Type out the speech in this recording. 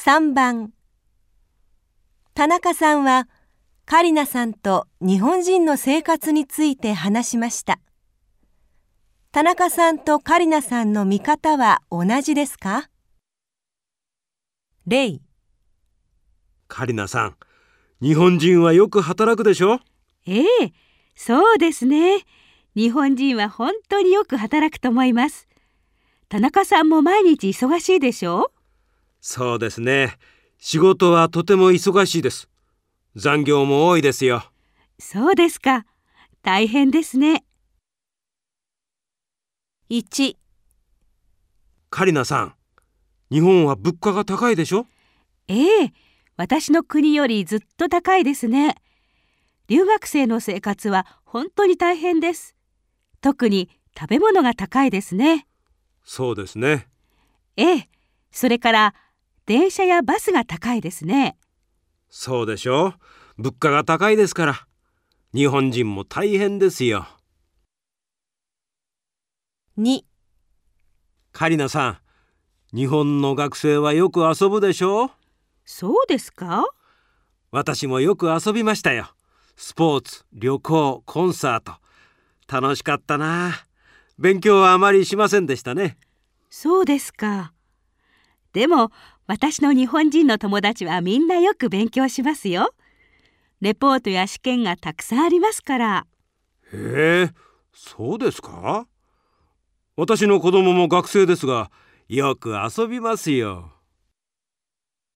3番田中さんはカリナさんと日本人の生活について話しました。田中さんとカリナさんの見方は同じですか？例カリナさん、日本人はよく働くでしょ？ええ、そうですね。日本人は本当によく働くと思います。田中さんも毎日忙しいでしょ？そうですね。仕事はとても忙しいです。残業も多いですよ。そうですか。大変ですね。1カリナさん、日本は物価が高いでしょ？ええ、私の国よりずっと高いですね。留学生の生活は本当に大変です。特に食べ物が高いですね。そうですね。ええ、それから電車やバスが高いですね。そうでしょう。物価が高いですから。日本人も大変ですよ。2カリナさん、日本の学生はよく遊ぶでしょう？そうですか？私もよく遊びましたよ。スポーツ、旅行、コンサート。楽しかったな。勉強はあまりしませんでしたね。そうですか。でも私の日本人の友達はみんなよく勉強しますよ。レポートや試験がたくさんありますから。へえ、そうですか？私の子供も学生ですが、よく遊びますよ。